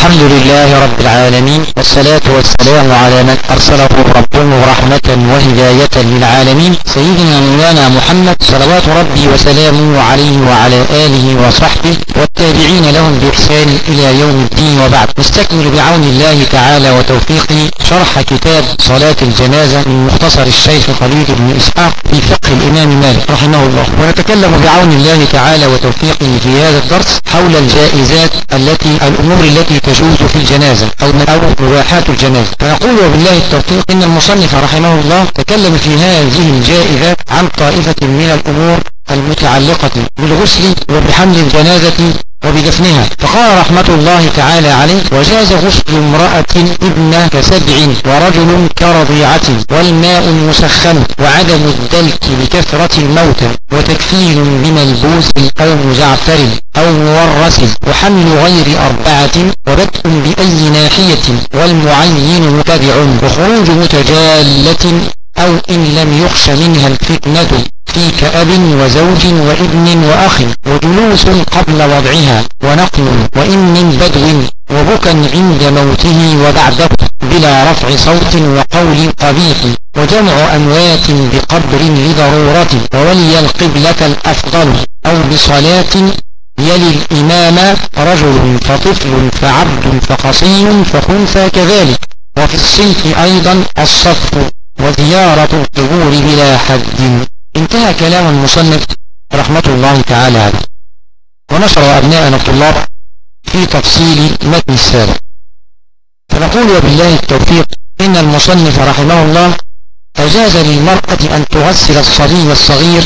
الحمد لله رب العالمين والصلاة والسلام على من أرسله ربه رحمة وهداية للعالمين. سيدنا مولانا محمد صلوات ربي وسلامه عليه وعلى آله وصحبه والتابعين لهم بإحسان إلى يوم الدين وبعد. نستكمل بعون الله تعالى وتوفيقه شرح كتاب صلاة الجنازة من مختصر الشيخ خليل بن إسحاق في فقه الإمام مالك رحمه الله. ونتكلم بعون الله تعالى وتوفيقه في هذا الدرس حول الجائزات التي الأمور التي تجوز في الجنازة أو أو مباحات الجنازة. فنقول وبالله التوفيق إن المصنف رحمه الله تكلم في هذه الجائزات عن طائفة من الأمور المتعلقة بالغسل وبحمل الجنازة وبدفنها. فقال رحمة الله تعالى عليه وجاز غسل امرأة ابن كسبع ورجل كرضيعة والماء المسخن وعدم الدلك بكثرة الموتى وتكفيل بملبوس أو مزعفر أو مورس وحمل غير أربعة وبدء بأي ناحية والمعين متبع وخروج متجالة أو إن لم يخش منها الفتنة. في كأب وزوج وابن وأخ وجلوس قبل وضعها ونقل وإن من بدو وبكا عند موته وبعده بلا رفع صوت وقول قبيح وجمع أموات بقبر لضرورة وولي القبلة الأفضل أو بصلاة يلي الإمام رجل فطفل فعبد فقصي فخنثى كذلك وفي الصنف أيضا الصف وزيارة القبور بلا حد انتهى كلام المصنف رحمة الله تعالى عليه. ونشر أبناءنا الطلاب في تفصيل متن السابق. فنقول وبالله التوفيق إن المصنف رحمه الله أجاز للمرأة أن تغسل الصبي الصغير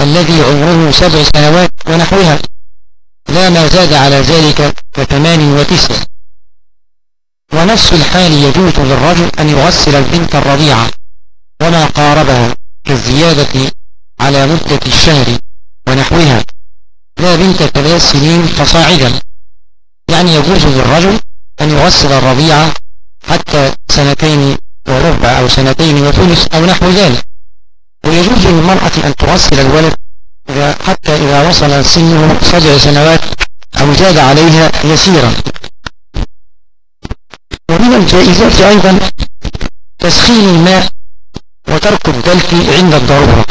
الذي عمره سبع سنوات ونحوها. لا ما زاد على ذلك كثمان وتسع. ونفس الحال يجوز للرجل أن يغسل البنت الرضيعة وما قاربها كالزيادة على مدة الشهر ونحوها. لا بنت ثلاث سنين فصاعدا. يعني يجوز للرجل أن يغسل الرضيعة حتى سنتين وربع أو سنتين وثلث أو نحو ذلك. ويجوز للمرأة أن تغسل الولد حتى إذا وصل سنه سبع سنوات أو زاد عليها يسيرا. ومن الجائزات أيضا تسخين الماء وترك الدلك عند الضرورة.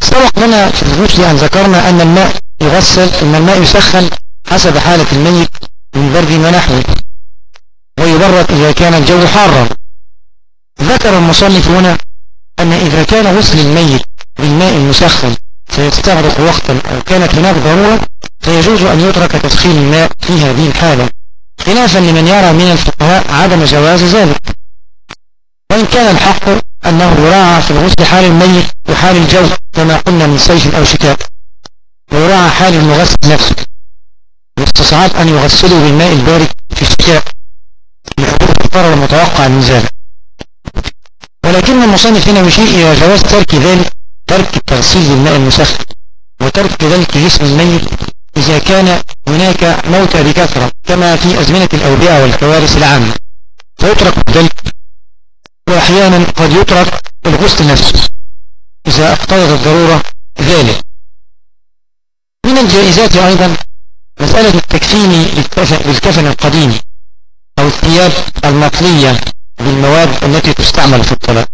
سبق لنا في الغسل أن ذكرنا أن الماء يغسل أن الماء يسخن حسب حالة الميت من برد ونحوه ويبرد إذا كان الجو حارا. ذكر المصنف هنا أن إذا كان غسل الميت بالماء المسخن سيستغرق وقتا أو كانت هناك ضرورة فيجوز أن يترك تسخين الماء في هذه الحالة. خلافا لمن يرى من الفقهاء عدم جواز ذلك. وإن كان الحق أنه يراعى في الغسل حال الميت وحال الجو كما قلنا من صيف أو شتاء. ويراعى حال المغسل نفسه واستصعاب أن يغسلوا بالماء البارد في الشتاء. لحدوث الضرر المتوقع من ذلك. ولكن المصنف هنا يشير إلى جواز ترك ذلك ترك التغسيل بالماء المسخن وترك ذلك جسم الميت إذا كان هناك موتى بكثرة كما في أزمنة الأوبئة والكوارث العامة. فيترك ذلك. وأحيانا قد يترك الغسل نفسه. إذا اقتضت الضرورة ذلك. من الجائزات أيضا مسألة التكفين بالكفن القديم أو الثياب المطلية بالمواد التي تستعمل في الطلاق.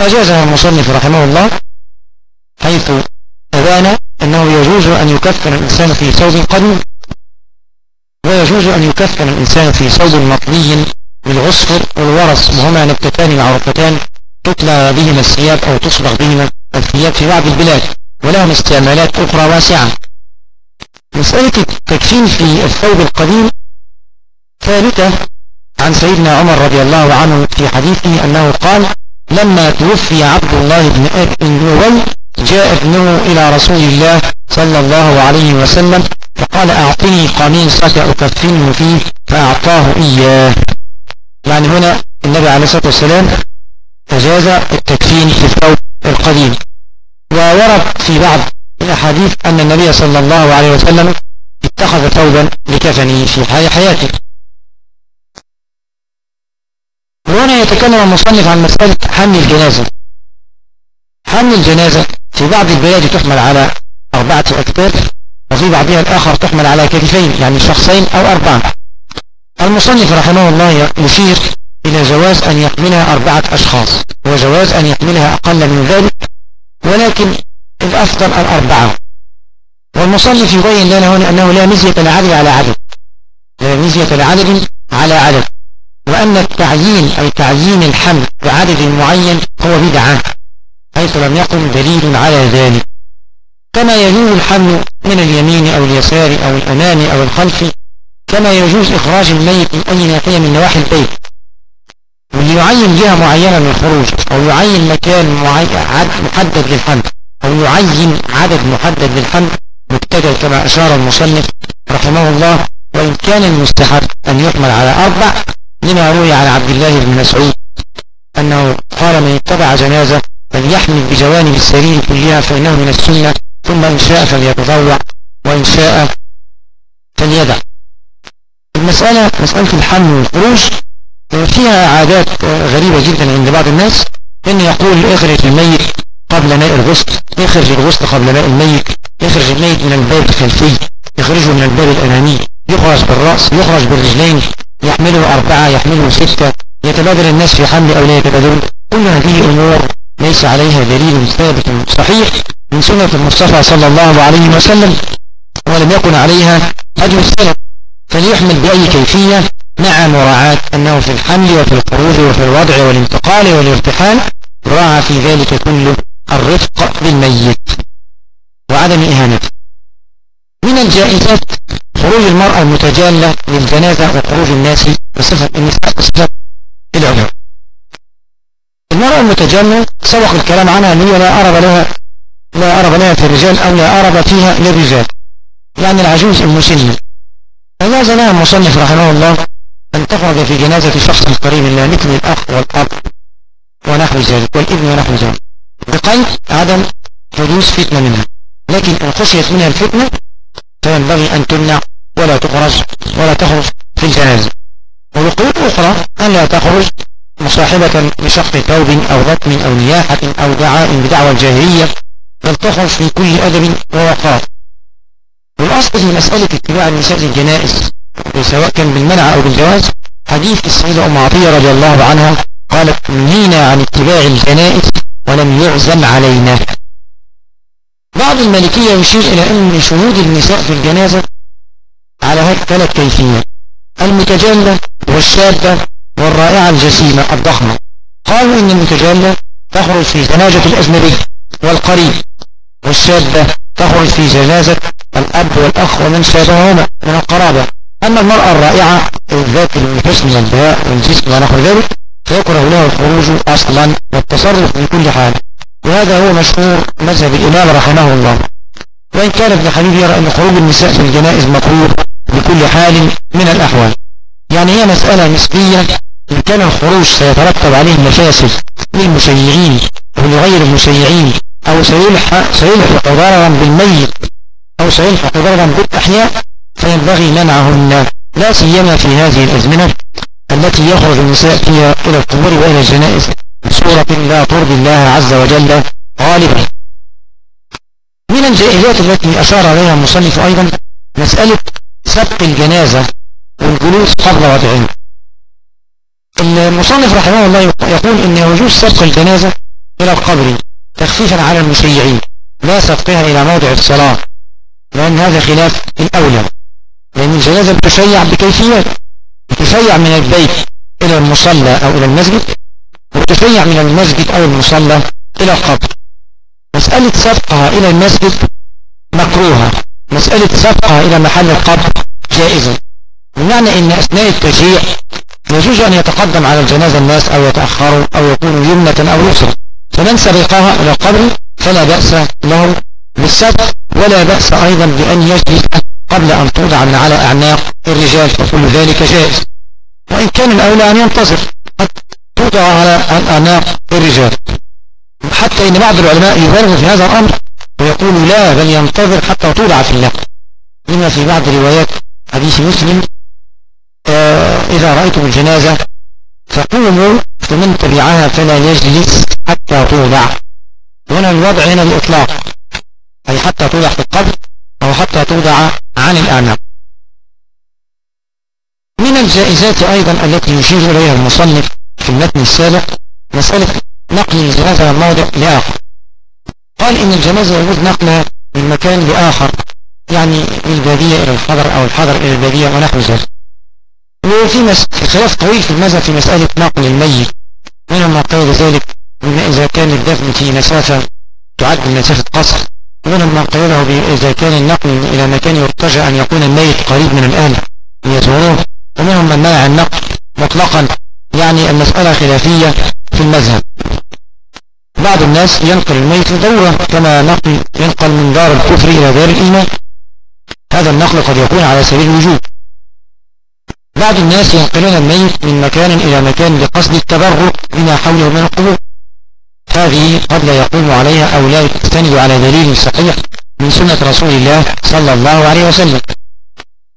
أجازها المصنف رحمه الله حيث أبان أنه يجوز أن يكفن الإنسان في ثوب قديم ويجوز أن يكفن الإنسان في ثوب مطلي بالعصفر والورص وهما نبتتان معروفتان تطلى بهما الثياب أو تصبغ بهما. الثياب في بعض البلاد ولهم استعمالات أخرى واسعة. مسألة التكفين في الثوب القديم ثابتة عن سيدنا عمر رضي الله عنه في حديثه أنه قال لما توفي عبد الله بن أبي جاء ابنه إلى رسول الله صلى الله عليه وسلم فقال أعطني قميصك أكفنه فيه فأعطاه إياه. يعني هنا النبي عليه الصلاة والسلام أجاز التكفين في الثوب القديم. وورد في بعض الأحاديث أن النبي صلى الله عليه وسلم اتخذ ثوبا لكفنه في حياته. وهنا يتكلم المصنف عن مسألة حمل الجنازة. حمل الجنازة في بعض البلاد تحمل على أربعة أكتاف وفي بعضها الآخر تحمل على كتفين يعني شخصين أو أربعة. المصنف رحمه الله يشير إلى جواز أن يحملها أربعة أشخاص وجواز أن يحملها أقل من ذلك ولكن الأفضل الأربعة. والمصنف يبين لنا هنا أنه لا مزية لعدد على عدد. لا مزية لعدد على عدد. وأن التعيين أي تعيين الحمل بعدد معين هو بدعة حيث لم يقم دليل على ذلك. كما يجوز الحمل من اليمين أو اليسار أو الأمام أو الخلف كما يجوز إخراج الميت من أي ناحية من نواحي البيت. واللي يعين جهة معينة للخروج أو يعين مكان محدد للحمل أو يعين عدد محدد للحمل مبتدأ كما أشار المصنف رحمه الله وإن كان المستحب أن يحمل على أربع لما روي عن عبد الله بن مسعود أنه قال من اتبع جنازة فليحمل بجوانب السرير كلها فإنه من السنة ثم إن شاء فليتضوع وإن شاء فليدع. المسألة مسألة الحمل والخروج فيها عادات غريبة جدا عند بعض الناس إن يقول اخرج الميت قبل ماء الغسل اخرج الغسل قبل ماء الميت اخرج الميت من الباب الخلفي يخرجه من الباب الأمامي يخرج بالرأس يخرج بالرجلين يحمله أربعة يحمله ستة يتبادل الناس في حمل أو لا يتبادلون. كل هذه أمور ليس عليها دليل ثابت صحيح من سنة المصطفى صلى الله عليه وسلم ولم يكن عليها هدي السلف فليحمل بأي كيفية مع مراعاة أنه في الحمل وفي الخروج وفي الوضع والانتقال والارتحال راعى في ذلك كله الرفق بالميت وعدم إهانته من الجائزات خروج المرأة المتجالة للجنازة وخروج الناس بصفة النساء بصفة العمر المرأة المتجالة سبق الكلام عنها أن هي لا أرب لها لا أرب لها في الرجال أو لا أرب فيها للرجال يعني العجوز المسنة فجاز لها المصنف رحمه الله أن تخرج في جنازة شخص قريب لها مثل الأخ والأب ونحو ذلك والابن ونحو ذلك. بقيد عدم حدوث فتنة منها. لكن إن خشيت منها الفتنة فينبغي أن تمنع ولا تخرج ولا تخرج في الجنازة. وبقيود أخرى أن لا تخرج مصاحبة لشق ثوب أو غتم أو نياحة أو دعاء بدعوى الجاهلية بل تخرج في كل أدب ووقار. والأصل في مسألة اتباع النساء للجنائز. سواء كان بالمنع أو بالجواز. حديث السيدة أم عطية رضي الله عنها قالت نهينا عن اتباع الجنائز ولم يعزم علينا. بعض المالكية يشير إلى أن شهود النساء في الجنازة على هذه ثلاث كيفية المتجلة والشابة والرائعة الجسيمة الضخمة. قالوا إن المتجلة تخرج في جنازة الأجنبي والقريب والشابة تخرج في جنازة الأب والأخ ومن شابههما من القرابة. أما المرأة الرائعة ذات الحسن والبهاء والجسم ونحو ذلك فيكره له الخروج أصلا والتصرف في كل حال. وهذا هو مشهور مذهب الإمام رحمه الله. وإن كان ابن حبيب يرى أن خروج النساء في الجنائز مكروه بكل حال من الأحوال. يعني هي مسألة نسبية إن كان الخروج سيترتب عليه مفاسد للمشيعين ولغير المشيعين أو سيلحق, سيلحق ضررا بالميت أو سيلحق ضررا بالأحياء فينبغي منعهن لا سيما في هذه الأزمنة التي يخرج النساء فيها إلى القبور وإلى الجنائز بصورة لا ترضي الله عز وجل غالبا. من الجائزات التي أشار عليها المصنف أيضا مسألة سبق الجنازة والجلوس قبل وضعه المصنف رحمه الله يقول إن وجود سبق الجنازة إلى القبر تخفيفا على المشيعين لا سبقها إلى موضع الصلاة لأن هذا خلاف الأولى. لأن الجنازة تشيع بكيفيات تشيع من البيت إلى المصلى أو إلى المسجد وتشيع من المسجد أو المصلى إلى القبر. مسألة سبقها إلى المسجد مكروهة مسألة سبقها إلى محل القبر جائزة. بمعنى أن أثناء التشييع يجوز أن يتقدم على الجنازة الناس أو يتأخروا أو يكونوا يمنة أو يسرا. فمن سبقها إلى القبر فلا بأس له بالسبق ولا بأس أيضا بأن يجلس قبل أن توضع من على أعناق الرجال فكل ذلك جائز. وإن كان الأولى أن ينتظر قد توضع على أعناق الرجال. حتى إن بعض العلماء يبالغ في هذا الأمر ويقول لا بل ينتظر حتى توضع في النقل لما في بعض روايات حديث مسلم آه إذا رأيتم الجنازة فقوموا فمن تبعها فلا يجلس حتى توضع. هنا الوضع هنا بإطلاق أي حتى توضع في القبر أو حتى توضع عن الأعناق من الجائزات أيضا التي يشير إليها المصنف في المتن السابق مسألة نقل الجنازة من موضع لآخر. قال إن الجنازة يجوز نقلها من مكان لآخر يعني من البادية إلى الحضر أو الحضر إلى البادية ونحو ذلك. وفي خلاف طويل في المذهب في مسألة نقل الميت. منهم ما قال ذلك إذا كان الدفن في مسافة تعد مسافة قصر. ومنهم من قيله إذا كان النقل إلى مكان يرتجى أن يكون الميت قريب من الآن ليزوروه ومنهم من منع النقل مطلقا يعني المسألة خلافية في المذهب. بعض الناس ينقل الميت لدورة كما نقل ينقل من دار الكفر إلى دار الإيمان. هذا النقل قد يكون على سبيل الوجوب. بعض الناس ينقلون الميت من مكان إلى مكان لقصد التبرك بما حوله من القبور. هذه قد لا يقوم عليها أو لا تستند على دليل صحيح من سنة رسول الله صلى الله عليه وسلم.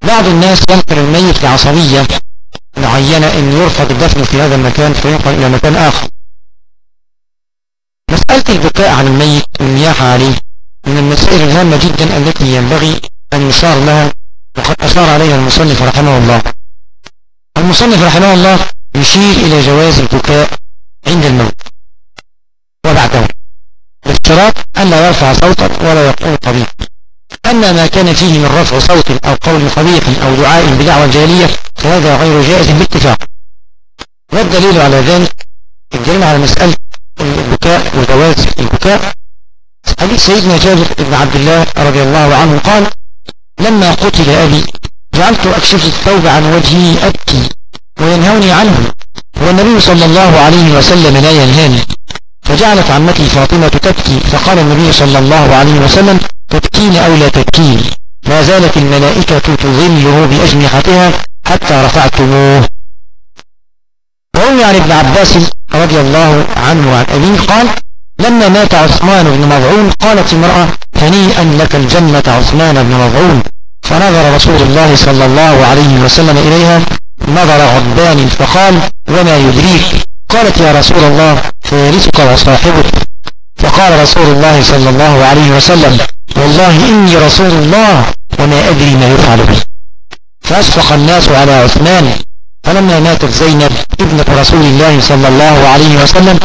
بعض الناس ينقل الميت لعصبية معينة أن يرفض الدفن في هذا المكان فينقل إلى مكان آخر. مسألة البكاء عن الميت والنياحة عليه من المسائل الهامة جدا التي ينبغي أن يشار لها وقد أشار عليها المصنف رحمه الله. المصنف رحمه الله يشير إلى جواز البكاء عند الموت. وبعده بالشراط أن لا يرفع صوتا ولا يقول قبيح أما ما كان فيه من رفع صوت أو قول قبيح أو دعاء بدعوة جالية فهذا غير جائز باتفاق. والدليل على ذلك الدليل على مسألة البكاء وجواز البكاء. حديث سيدنا جابر بن عبد الله رضي الله عنه قال لما قتل أبي جعلت أكشف الثوب عن وجهي أبكي وينهوني عنه. والنبي صلى الله عليه وسلم لا ينهاني. فجعلت عمتي فاطمة تبكي فقال النبي صلى الله عليه وسلم تبكين أو لا تبكين؟ ما زالت الملائكة تظله بأجنحتها حتى رفعتموه. وروي عن ابن عباس رضي الله عنه عن أبيه قال لما مات عثمان بن مضعون قالت امرأة هنيئا لك الجنة عثمان بن مضعون فنظر رسول الله صلى الله عليه وسلم إليها نظر غضبان فقال وما يدريك؟ قالت يا رسول الله فارسك وصاحبك فقال رسول الله صلى الله عليه وسلم والله إني رسول الله وما أدري ما يفعل به فأشفق الناس على عثمان فلما ماتت زينب ابنة رسول الله صلى الله عليه وسلم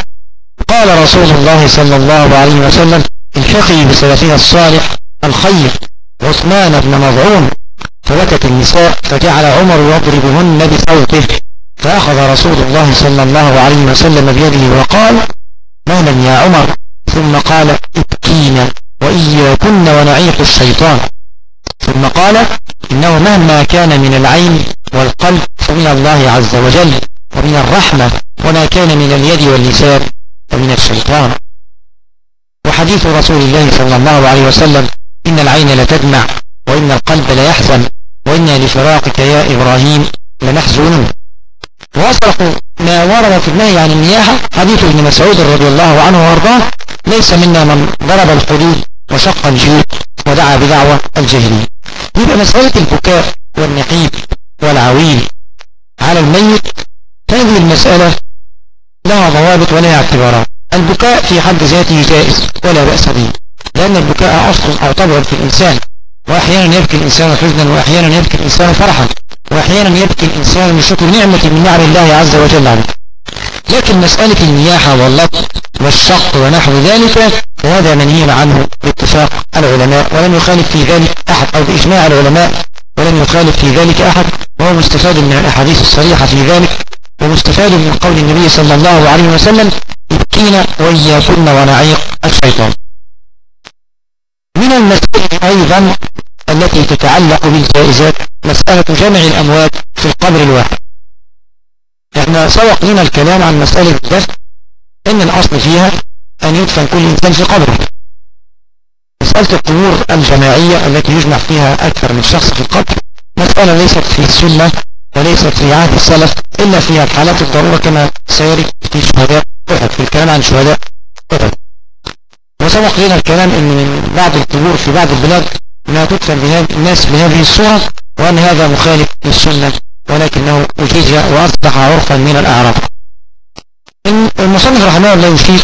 قال رسول الله صلى الله عليه وسلم الحقي بسلفها الصالح الخير عثمان بن مضعون فبكت النساء فجعل عمر يضربهن بصوته. فأخذ رسول الله صلى الله عليه وسلم بيده وقال مهلا يا عمر؟ ثم قال ابكينا وإياكن ونعيق الشيطان. ثم قال إنه مهما كان من العين والقلب فمن الله عز وجل ومن الرحمة وما كان من اليد واللسان فمن الشيطان. وحديث رسول الله صلى الله عليه وسلم إن العين لتدمع وإن القلب ليحزن وإنا لفراقك يا إبراهيم لمحزونون وأصرح ما ورد في النهي عن النياحة حديث ابن مسعود رضي الله عنه وأرضاه ليس منا من ضرب الحدود وشق الجيوب ودعا بدعوة الجاهلية يبقى مسألة البكاء والنحيب والعويل على الميت. هذه المسألة لها ضوابط ولها اعتبارات. البكاء في حد ذاته جائز ولا بأس به لأن البكاء أصل أو طبع في الإنسان. وأحيانا يبكي الإنسان حزنا وأحيانا يبكي الإنسان فرحا وأحيانا يبكي الإنسان لشكر نعمة من نعم الله عز وجل عليه. لكن مسألة النياحة واللطف والشق ونحو ذلك فهذا منهي عنه باتفاق العلماء ولم يخالف في ذلك أحد أو بإجماع العلماء ولم يخالف في ذلك أحد وهو مستفاد من الأحاديث الصريحة في ذلك ومستفاد من قول النبي صلى الله عليه وسلم يبكينا وإياكن ونعيق الشيطان من المسائل أيضا التي تتعلق بالجائزات مسألة جمع الأموات في القبر الواحد. إحنا سبق لنا الكلام عن مسألة الدفن إن الأصل فيها أن يدفن كل إنسان في قبره. مسألة القبور الجماعية التي يجمع فيها أكثر من شخص في القبر مسألة ليست في السنة وليست في عهد السلف إلا في حالات الضرورة كما سيري في شهداء أحد. في الكلام عن شهداء أحد. وسبق لنا الكلام إن بعض القبور في بعض البلاد لا تدفن الناس بهذه الصورة وأن هذا مخالف للسنة ولكنه أجيز وأصبح عرفا من الأعراف المصنف رحمه الله يشير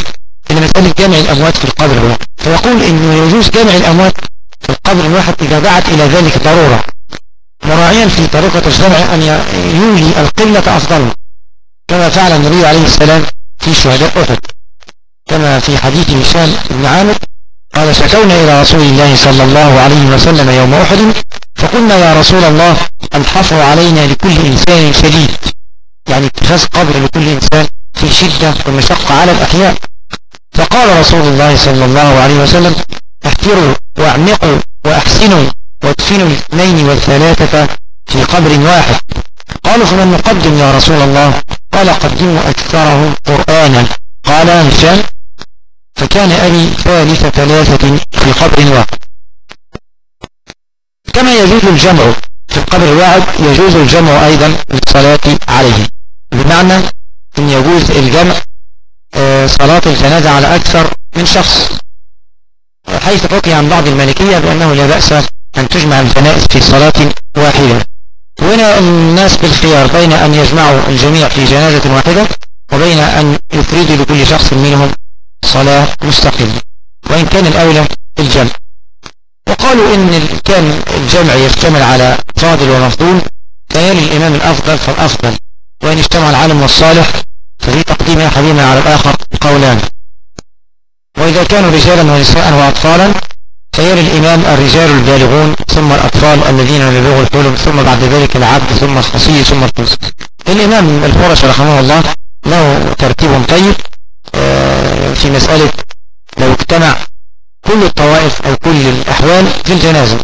إلى مسألة جمع الأموات في القبر. الواحد فيقول إنه يجوز جمع الأموات في القبر الواحد إذا دعت إلى ذلك ضرورة. مراعيا في طريقة الجمع أن يولي القلة أفضل كما فعل النبي عليه السلام في شهداء أحد. كما في حديث هشام بن عامر قال شكونا إلى رسول الله صلى الله عليه وسلم يوم أحد فقلنا يا رسول الله الحفر علينا لكل إنسان شديد. يعني اتخاذ قبر لكل إنسان في شدة ومشقة على الأحياء. فقال رسول الله صلى الله عليه وسلم احفروا واعمقوا وأحسنوا وادفنوا الاثنين والثلاثة في قبر واحد. قالوا فمن نقدم يا رسول الله؟ قال قدموا أكثره قرآنا. قال هشام فكان أبي ثالث ثلاثة في قبر واحد. كما يجوز الجمع في القبر الواحد يجوز الجمع أيضا للصلاة عليه. بمعنى أن يجوز الجمع آه، صلاة الجنازة على أكثر من شخص. حيث حكي عن بعض المالكية بأنه لا بأس أن تجمع الجنائز في صلاة واحدة. وهنا الناس بالخيار بين أن يجمعوا الجميع في جنازة واحدة وبين أن يفردوا لكل شخص منهم صلاة مستقلة وإن كان الأولى الجمع. وقالوا إن كان الجمع يشتمل على فاضل ومفضول كان للإمام الأفضل فالأفضل وإن اجتمع العالم والصالح ففي تقديم أحدهما على الآخر قولان وإذا كانوا رجالا ونساء وأطفالا فيرى الإمام الرجال البالغون ثم الأطفال الذين يبلغوا الحلم ثم بعد ذلك العبد ثم الخصي ثم الفوز الإمام الفرش رحمه الله له ترتيب طيب في مسألة لو اجتمع كل الطوائف أو كل الأحوال في الجنازة.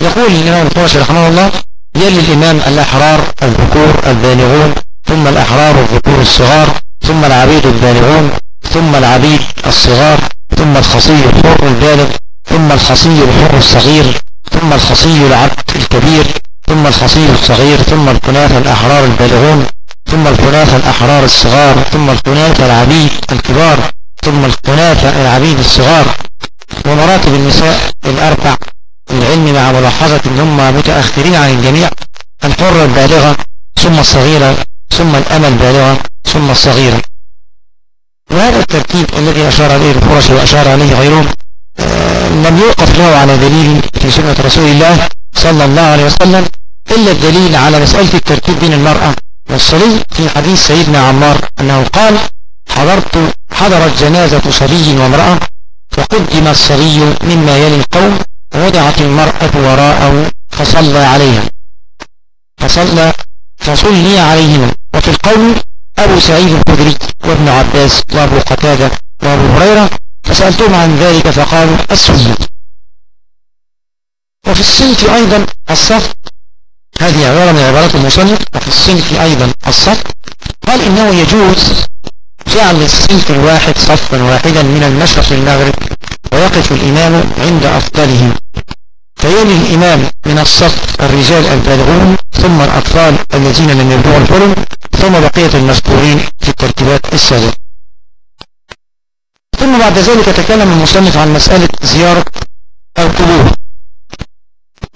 يقول الإمام الفرش رحمه الله يلي الإمام الأحرار الذكور البالغون ثم الأحرار الذكور الصغار ثم العبيد البالغون ثم العبيد الصغار ثم الخصي الحر البالغ ثم الخصي الحر الصغير ثم الخصي العبد الكبير ثم الخصي الصغير ثم الكناث الأحرار البالغون ثم الكناث الأحرار الصغار ثم الكناث العبيد الكبار ثم الكناث العبيد الصغار. ومراتب النساء الأربع العلم مع ملاحظة ان هم متأخرين عن الجميع الحرة البالغة ثم الصغيرة ثم الأمل البالغة ثم الصغيرة. وهذا الترتيب الذي أشار إليه الفرش وأشار عليه غيرهم آه، لم يوقف له على دليل في سنة رسول الله صلى الله عليه وسلم إلا الدليل على مسألة الترتيب بين المرأة والصلي في حديث سيدنا عمار أنه قال حضرت حضرت جنازة صبي وامرأة فقدم الصبي مما يلي القوم ووضعت المرأة وراءه فصلى عليها. فصلى فصلي عليهما وفي القوم أبو سعيد الخدري وابن عباس وأبو قتادة وأبو هريرة فسألتهم عن ذلك فقالوا السنة وفي الصنف أيضا الصف هذه عبارة من عبارات المصنف وفي الصنف أيضا الصف. قال إنه يجوز جعل الصنف الواحد صفا واحدا من المشرق للمغرب ويقف الإمام عند أفضلهم فيلي الإمام من الصف الرجال البالغون ثم الأطفال الذين لم يبلغوا الحلم ثم بقية المذكورين في الترتيبات السابقة. ثم بعد ذلك تكلم المصنف عن مسألة زيارة القبور.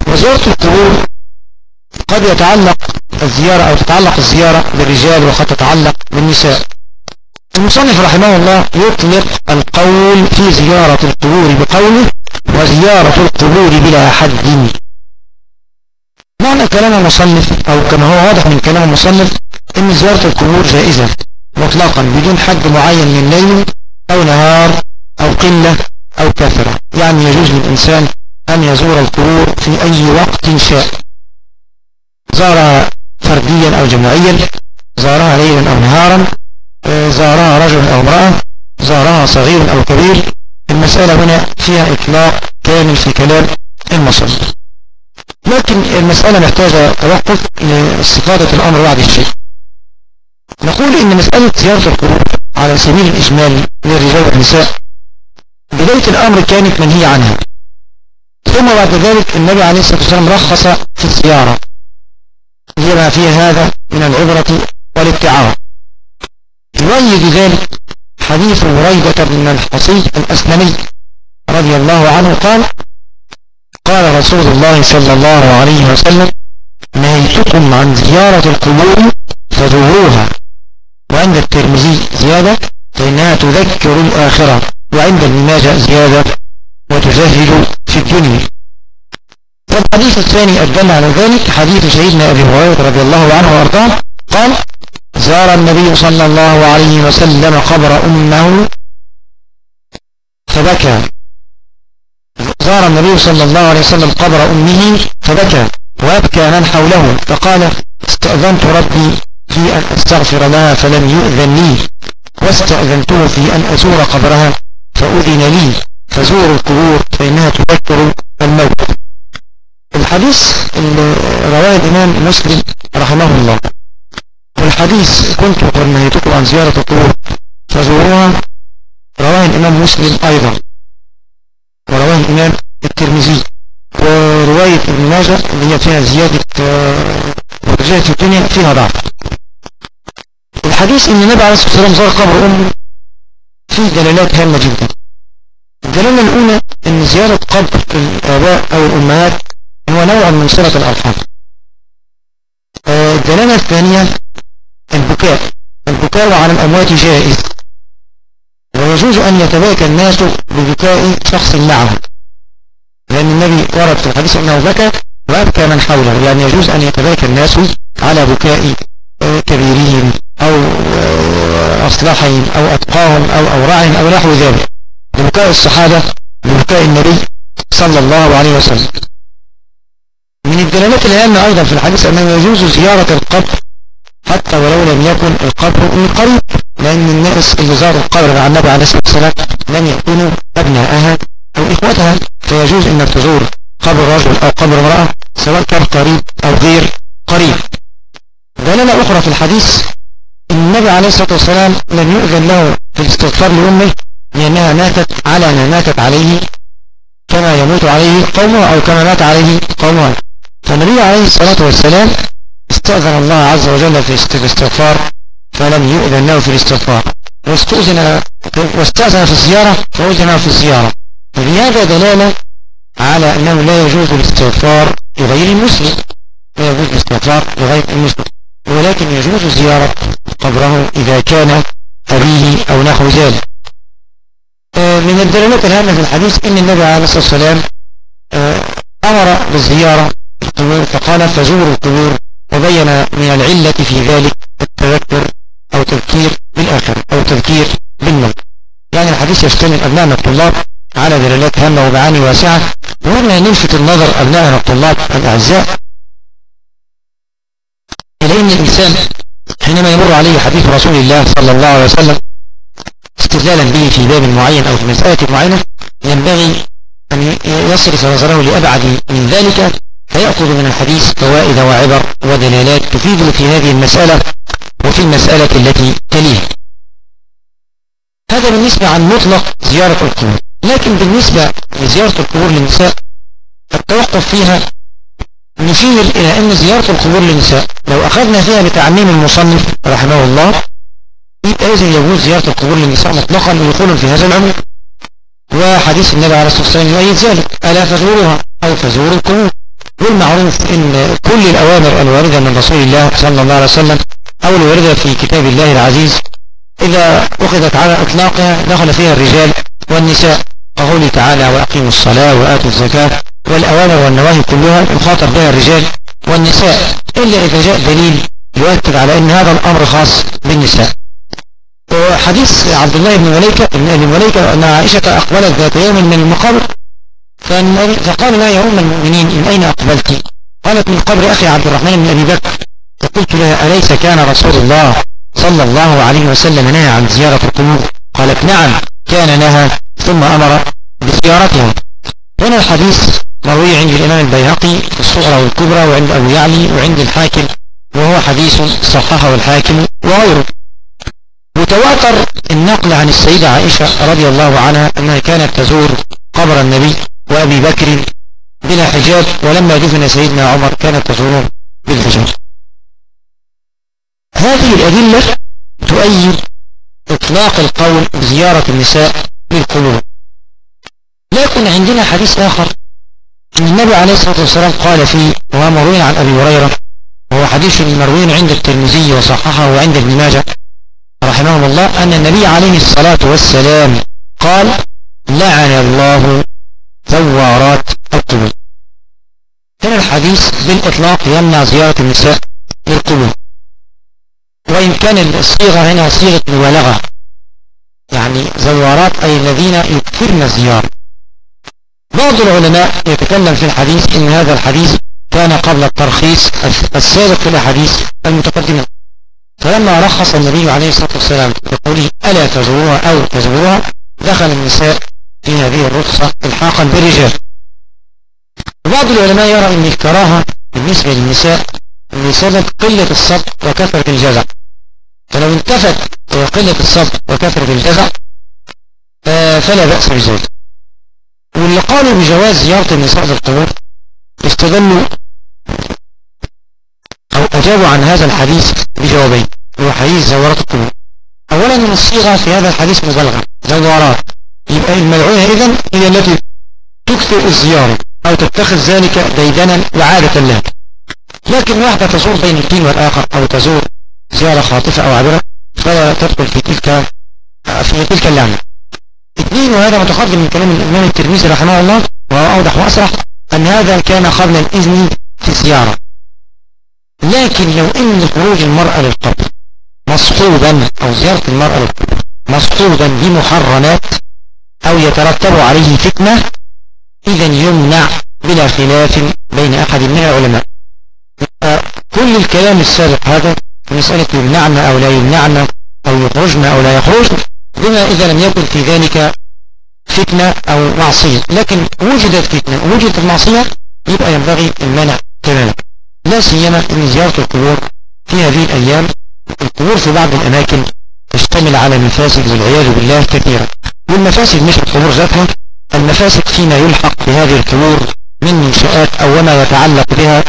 وزيارة القبور قد يتعلق الزيارة أو تتعلق الزيارة بالرجال وقد تتعلق بالنساء المصنف رحمه الله يطلق القول في زيارة القبور بقوله وزيارة القبور بلا حد. معنى كلام المصنف أو كما هو واضح من كلام المصنف إن زيارة القبور جائزة مطلقا بدون حد معين من ليل أو نهار أو قلة أو كثرة. يعني يجوز للإنسان أن يزور القبور في أي وقت شاء. زارها فرديا أو جماعيا زارها ليلا أو نهارا زارها رجل أو امرأة زارها صغير أو كبير. المسألة هنا فيها إطلاق كامل في كلام المصنف لكن المسألة محتاجة توقف لاستفادة الأمر بعد الشيء نقول إن مسألة زيارة القبور على سبيل الإجمال للرجال والنساء بداية الأمر كانت منهي عنها. ثم بعد ذلك النبي عليه الصلاة والسلام رخص في الزيارة. لما فيها هذا من العبرة والابتعار يؤيد ذلك حديث بريدة بن الحصي الأسلمي رضي الله عنه قال قال رسول الله صلى الله عليه وسلم نهيتكم عن زيارة القبور فزوروها. وعند الترمذي زيادة فإنها تذكر الآخرة. وعند ابن ماجه زيادة وتزهد في الدنيا. والحديث الثاني الدل على ذلك حديث سيدنا أبي هريرة رضي الله عنه وأرضاه قال زار النبي صلى الله عليه وسلم قبر أمه فبكى. زار النبي صلى الله عليه وسلم قبر أمه فبكى وأبكى من حوله فقال استأذنت ربي في أن أستغفر لها فلم يؤذن لي واستأذنته في أن أزور قبرها فأذن لي فزوروا القبور فإنها تذكر الموت. الحديث اللي رواه الإمام مسلم رحمه الله. والحديث كنت قد نهيتكم عن زيارة القبور فزوروها. رواه الإمام مسلم أيضا. ورواه الإمام الترمذي. ورواية ابن ماجه اللي هي فيها زيادة ورجاية في الدنيا فيها ضعف. الحديث إن النبي عليه الصلاة والسلام زار قبر أمه فيه دلالات هامة جدا. الدلالة الأولى إن زيارة قبر الآباء أو الأمهات هو نوع من صلة الأرحام. الدلالة الثانية البكاء. البكاء على الأموات جائز. ويجوز أن يتباكى الناس ببكاء شخص معهم. لأن النبي ورد في الحديث أنه بكى وأبكى من حوله. يعني يجوز أن يتباكى الناس على بكاء كبيرين أو أصلحهم أو أتقاهم أو أورعهم أو نحو ذلك. ببكاء الصحابة ببكاء النبي صلى الله عليه وسلم. من الدلالات الهامة أيضا في الحديث أنه يجوز زيارة القبر حتى ولو لم يكن القبر من قريب لأن الناس اللي زاروا القبر مع النبي عليه الصلاة والسلام لم يكونوا أبناءها أو إخوتها. فيجوز أنك تزور قبر رجل أو قبر امرأة سواء كان قريب أو غير قريب. دلالة أخرى في الحديث النبي عليه الصلاة والسلام لم يؤذن له في الاستغفار لأمه لأنها ماتت على ما ماتت عليه كما يموت عليه قومها أو كما مات عليه قومها. فالنبي عليه الصلاة والسلام استأذن الله عز وجل في الاستغفار فلم يؤذن له في الاستغفار. واستأذن واستأذن في الزيارة فأذن في الزيارة. فبهذا دلالة على أنه لا يجوز الاستغفار لغير المسلم. لا يجوز الاستغفار لغير المسلم. ولكن يجوز زيارة قبره إذا كان أبيه أو نحو ذلك. آه، من الدلالات الهامة في الحديث أن النبي عليه الصلاة والسلام آه، أمر بالزيارة فقال فزوروا القبور وبين من العلة في ذلك التذكر أو تذكير بالآخر أو تذكير بالموت. يعني الحديث يشتمل أبنائنا الطلاب على دلالات هامة ومعاني واسعة. وهنا نلفت النظر أبنائنا الطلاب الأعزاء إلى أن الإنسان حينما يمر عليه حديث رسول الله صلى الله عليه وسلم استدلالا به في باب معين أو في مسألة معينة ينبغي أن يصرف نظره لأبعد من ذلك. فيأخذ من الحديث فوائد وعبر ودلالات تفيد في هذه المسألة وفي المسألة التي تليها. هذا بالنسبة عن مطلق زيارة القبور. لكن بالنسبة لزيارة القبور للنساء التوقف فيها نشير إلى أن زيارة القبور للنساء لو أخذنا فيها بتعميم المصنف رحمه الله يبقى إذن يجوز زيارة القبور للنساء مطلقا ويدخل في هذا العموم وحديث النبي عليه الصلاة والسلام يؤيد ذلك. ألا فزوروها أو فزوروا القبور؟ والمعروف إن كل الأوامر الواردة من رسول الله صلى الله عليه وسلم أو الواردة في كتاب الله العزيز. إذا أخذت على إطلاقها دخل فيها الرجال والنساء قوله تعالى وأقيموا الصلاة وآتوا الزكاة. والأوامر والنواهي كلها يخاطب بها الرجال والنساء. إلا إذا جاء دليل يؤكد على أن هذا الأمر خاص بالنساء. وحديث عبد الله بن مليكة أبي مليكة أن عائشة أقبلت ذات يوم من المقابر فقال لا يا أم المؤمنين من أين أقبلت؟ قالت من قبر أخي عبد الرحمن بن أبي بكر. فقلت لها أليس كان رسول الله صلى الله عليه وسلم نهى عن زيارة القبور؟ قالت نعم كان نهى ثم أمر بزيارتها هنا الحديث مروي عند الإمام البيهقي في الصغرى والكبرى وعند أبو يعلي وعند الحاكم وهو حديث صححه الحاكم وغيره. متواتر النقل عن السيدة عائشة رضي الله عنها أنها كانت تزور قبر النبي وأبي بكر بلا حجاب ولما دفن سيدنا عمر كانت تزوره بالحجاب. هذه الأدلة تؤيد إطلاق القول بزيارة النساء للقلوب لكن عندنا حديث آخر. أن النبي عليه الصلاة والسلام قال فيه وهو مروي عن أبي هريرة وهو حديث مروي عند الترمذي وصححه وعند ابن ماجه رحمه الله أن النبي عليه الصلاة والسلام قال لعن الله زوارات القبور هنا الحديث بالإطلاق يمنع زيارة النساء للقبور وإن كان الصيغة هنا صيغة مبالغة يعني زوارات أي الذين يكثرن الزيارة. بعض العلماء يتكلم في الحديث إن هذا الحديث كان قبل الترخيص السابق في الأحاديث المتقدمة فلما رخص النبي عليه الصلاة والسلام بقوله ألا تزوروها أو تزوروها دخل النساء في هذه الرخصة الحاقا بالرجال. بعض العلماء يرى أن الكراهة بالنسبة للنساء بسبب قلة الصبر وكثرة الجزع. فلو انتفت قلة الصبر وكثرة الجزع آه، فلا بأس بذلك. واللي قالوا بجواز زيارة النساء للقبور استدلوا أو أجابوا عن هذا الحديث بجوابين. هو حديث زوارات القبور. أولا الصيغة في هذا الحديث مبالغة. زوارات يبقى الملعونة إذن هي التي تكثر الزيارة أو تتخذ ذلك ديدنا وعادة لها لكن واحدة تزور بين الدين والآخر أو تزور زيارة خاطفة أو عابرة فلا تدخل في تلك في تلك اللعنة. اثنين وهذا متقدم من كلام الإمام الترمذي رحمه الله وهو أوضح وأصرح أن هذا كان قبل الإذن في الزيارة. لكن لو إن خروج المرأة للقبر مصحوبا أو زيارة المرأة للقبر مصحوبا بمحرمات أو يترتب عليه فتنة إذا يمنع بلا خلاف بين أحد من العلماء. كل الكلام السابق هذا مسألة يمنعنا أو لا يمنعنا أو يخرجنا أو لا يخرجنا بما إذا لم يكن في ذلك فتنة أو معصية. لكن وجدت فتنة وجدت المعصية يبقى ينبغي المنع تماما. لا سيما أن زيارة القبور في هذه الأيام القبور في بعض الأماكن تشتمل على مفاسد والعياذ بالله كثيرا والمفاسد مش القبور ذاتها المفاسد فيما يلحق بهذه القبور من منشآت أو وما يتعلق بها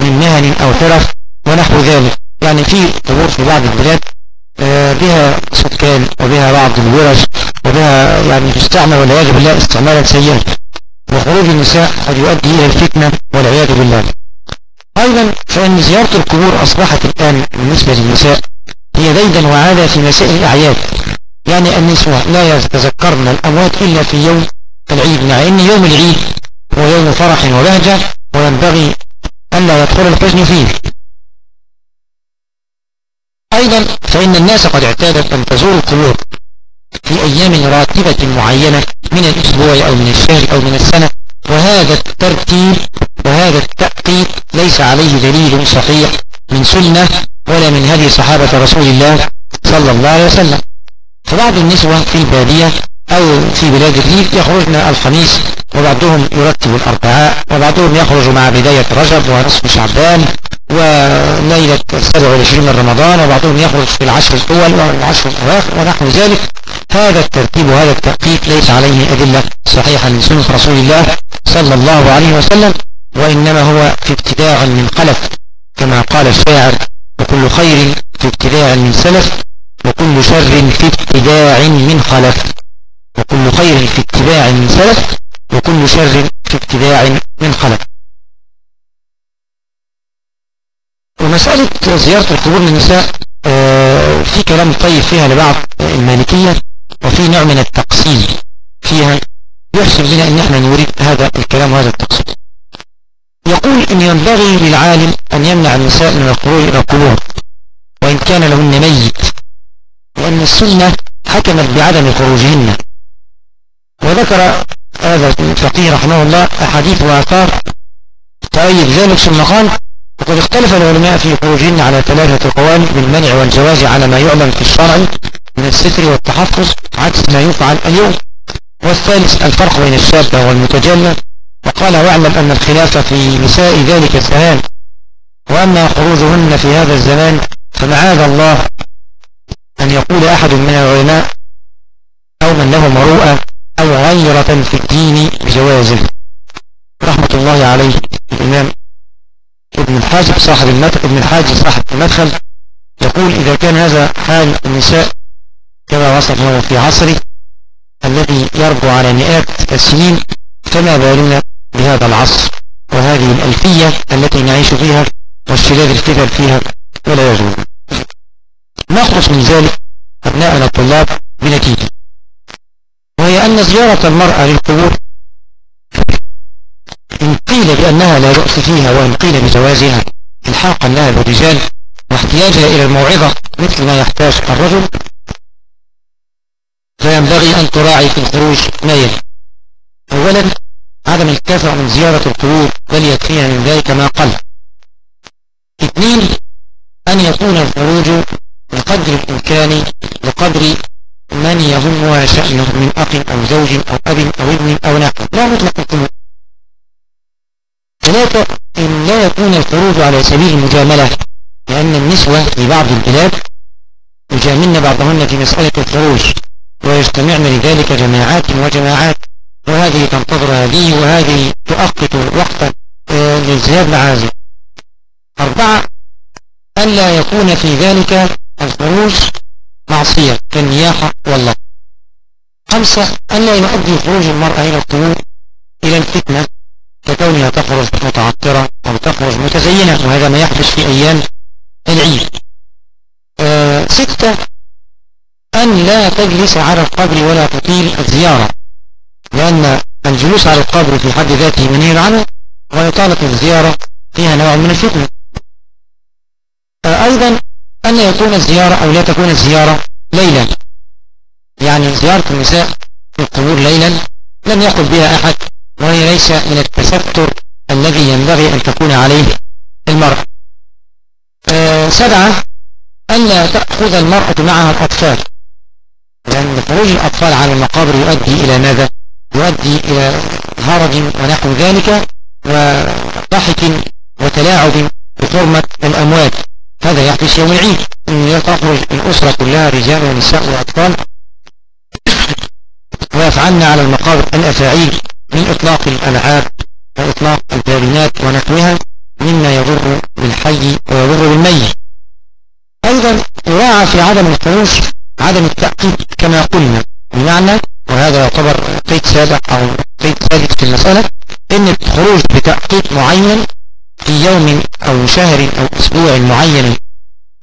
من مهن أو حرف ونحو ذلك. يعني في قبور في بعض البلاد آه، بها سكان وبها بعض الورش وبها يعني تستعمل والعياذ بالله استعمالا سيئا. وخروج النساء قد يؤدي إلى الفتنة والعياذ بالله. أيضا فإن زيارة القبور أصبحت الآن بالنسبة للنساء ديدا وعادة في مسائل الأعياد. يعني النسوة لا يتذكرن الأموات إلا في يوم العيد مع أن يوم العيد هو يوم فرح وبهجة وينبغي ألا يدخل الحزن فيه. أيضا فإن الناس قد اعتادت أن تزور القبور في أيام راتبة معينة من الأسبوع أو من الشهر أو من السنة وهذا الترتيب وهذا التأقيت ليس عليه دليل صحيح من سنة ولا من هدي صحابة رسول الله صلى الله عليه وسلم. فبعض النسوة في البادية أو في بلاد الريف يخرجن الخميس وبعضهم يرتب الأربعاء وبعضهم يخرج مع بداية رجب ونصف شعبان وليلة السابع والعشرين من رمضان وبعضهم يخرج في العشر الأول والعشر الأواخر ونحو ذلك. هذا الترتيب وهذا التحقيق ليس عليه أدلة صحيحة من سنة رسول الله صلى الله عليه وسلم وإنما هو ابتداع من خلف كما قال الشاعر وكل خير في ابتداع من سلف وكل شر في ابتداع من خلف. وكل خير في اتباع من سلف وكل شر في ابتداع من خلف. ومسألة زيارة القبور للنساء آه، في كلام طيب فيها لبعض المالكية وفي نوع من التقسيم فيها. يحسن بنا إن إحنا نريد هذا الكلام وهذا التقسيم يقول إن ينبغي للعالم أن يمنع النساء من الخروج إلى القبور وإن كان لهن ميت لأن السنة حكمت بعدم خروجهن. وذكر هذا الفقيه رحمه الله أحاديث وآثار تأيد ذلك ثم قال وقد اختلف العلماء في خروجهن على ثلاثة قوال بالمنع والجواز على ما يعلم في الشرع من الستر والتحفظ عكس ما يفعل اليوم. والثالث الفرق بين الشابة والمتجلة. وقال واعلم أن الخلاف في نساء ذلك سهال وأما خروجهن في هذا الزمان فمعاذ الله أن يقول أحد من العلماء أو من له مروءة أو غيرة في الدين بجوازه رحمة الله عليه. الإمام ابن الحاجب صاحب المدخل ابن الحاج صاحب المدخل يقول إذا كان هذا حال النساء كما وصفه في عصره الذي يربو على مئات السنين فما بالنا بهذا العصر وهذه الألفية التي نعيش فيها والشداد الكبر فيها ولا يجوز نخلص من ذلك أبناءنا الطلاب بنتيجة. وهي أن زيارة المرأة للقبور إن قيل بأنها لا بأس فيها وإن قيل بجوازها الحاقا لها بالرجال واحتياجها إلى الموعظة مثل ما يحتاج الرجل فينبغي أن تراعي في الخروج ما يلي. أولا عدم الكافع من زيارة القبور بل يكفيها من ذلك ما قل اثنين أن يكون الخروج الإمكان بقدر من يهمها شأنه من أخ أو زوج أو أب أو ابن أو نحو لا مطلق الخروج ثلاثة إن لا يكون الخروج على سبيل المجاملة لأن النسوة في بعض البلاد يجاملن بعضهن في مسألة الخروج ويجتمعن لذلك جماعات وجماعات. وهذه تنتظر هذه وهذه تؤقت وقتا آه، للزياد معازل أربعة ألا يكون في ذلك الخروج معصية كالنياحة والله. خمسة ألا يؤدي خروج المرأة إلى القبور إلى الفتنة ككونها تخرج متعطرة أو تخرج متزينة وهذا ما يحدث في أيام العيد. أه ستة أن لا تجلس على القبر ولا تطيل الزيارة لأن الجلوس على القبر في حد ذاته منهي عنه وإطالة الزيارة فيها نوع من الفتنة. أه أيضا أن يكون الزيارة أو لا تكون الزيارة ليلا. يعني زيارة النساء في القبور ليلا لم يقل بها أحد وهي ليس من التستر الذي ينبغي أن تكون عليه المرأة. أه سبعة ألا تأخذ المرأة معها الأطفال. لأن خروج الأطفال على المقابر يؤدي إلى ماذا؟ يؤدي إلى هرج ونحو ذلك وضحك وتلاعب بحرمة الأموات. هذا يحدث يوم العيد. أن تخرج الأسرة كلها رجال ونساء وأطفال ويفعلن على المقابر الأفاعيل من إطلاق الألعاب وإطلاق البالينات ونحوها مما يضر بالحي ويضر بالميت. أيضا يراعى في عدم الخروج عدم التأكيد كما قلنا. بمعنى وهذا يعتبر قيد سابق أو قيد سادس في المسألة إن الخروج بتأكيد معين في يوم أو شهر أو أسبوع معين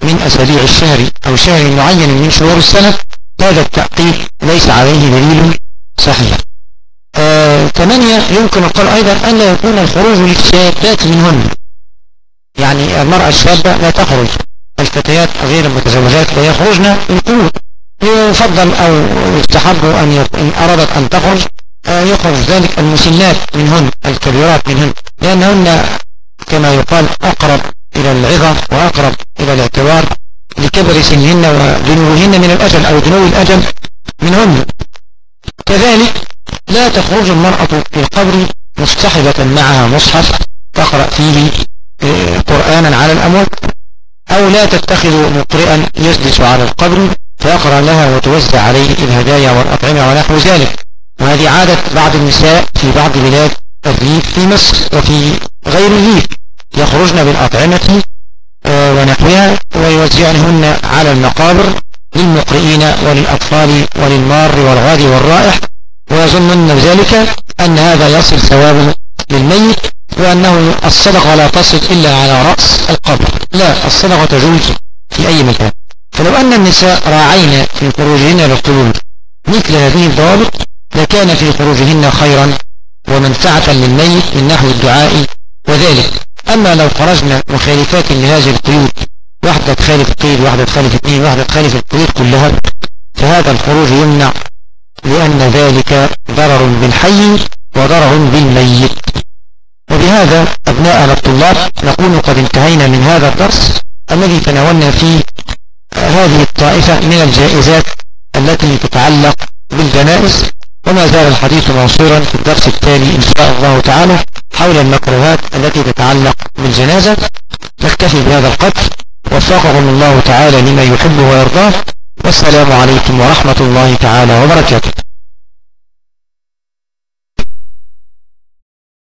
من أسابيع الشهر أو شهر معين من شهور السنة هذا التأقيد ليس عليه دليل صحيح. آه ثمانية يمكن القول أيضا أن لا يكون الخروج للشابات منهن. يعني المرأة الشابة لا تخرج. الفتيات غير المتزوجات لا يخرجن. للقلوب يفضل أو يستحب أن إن أرادت أن تخرج آه يخرج. ذلك المسنات منهن الكبيرات منهن. لأنهن كما يقال أقرب إلى العظة وأقرب إلى الاعتبار لكبر سنهن ودنوهن من الأجل أو دنو الأجل منهن. كذلك لا تخرج المرأة في القبر مصطحبة معها مصحف تقرأ فيه آه، قرآنا على الأموات أو لا تتخذ مقرئا يجلس على القبر فيقرأ لها وتوزع عليه الهدايا والأطعمة ونحو ذلك. وهذه عادة بعض النساء في بعض بلاد الريف في مصر وفي غير الريف يخرجن بالأطعمة آه، ونحوها ويوزعنهن على المقابر للمقرئين وللأطفال وللمار والغادي والرائح. ويظنن ذلك أن هذا يصل ثوابه للميت وأنه الصدقة لا تصل إلا على رأس القبر. لا الصدقة تجوز في أي مكان. فلو أن النساء راعين في خروجهن للقبور مثل هذه الضوابط لكان في خروجهن خيرا ومنفعة للميت من نحو الدعاء وذلك. أما لو خرجنا مخالفات لهذه القيود واحدة تخالف قيد واحدة تخالف اثنين واحدة تخالف القيود كلها فهذا الخروج يمنع لأن ذلك ضرر بالحي وضرر بالميت. وبهذا أبناءنا الطلاب نكون قد انتهينا من هذا الدرس الذي تناولنا فيه هذه الطائفة من الجائزات التي تتعلق بالجنائز وما زال الحديث موصولا في الدرس التالي إن شاء الله تعالى حول المكروهات التي تتعلق بالجنازة. نكتفي بهذا القدر. وفقكم الله تعالى لما يحب ويرضاه. والسلام عليكم ورحمة الله تعالى وبركاته.